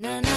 No. na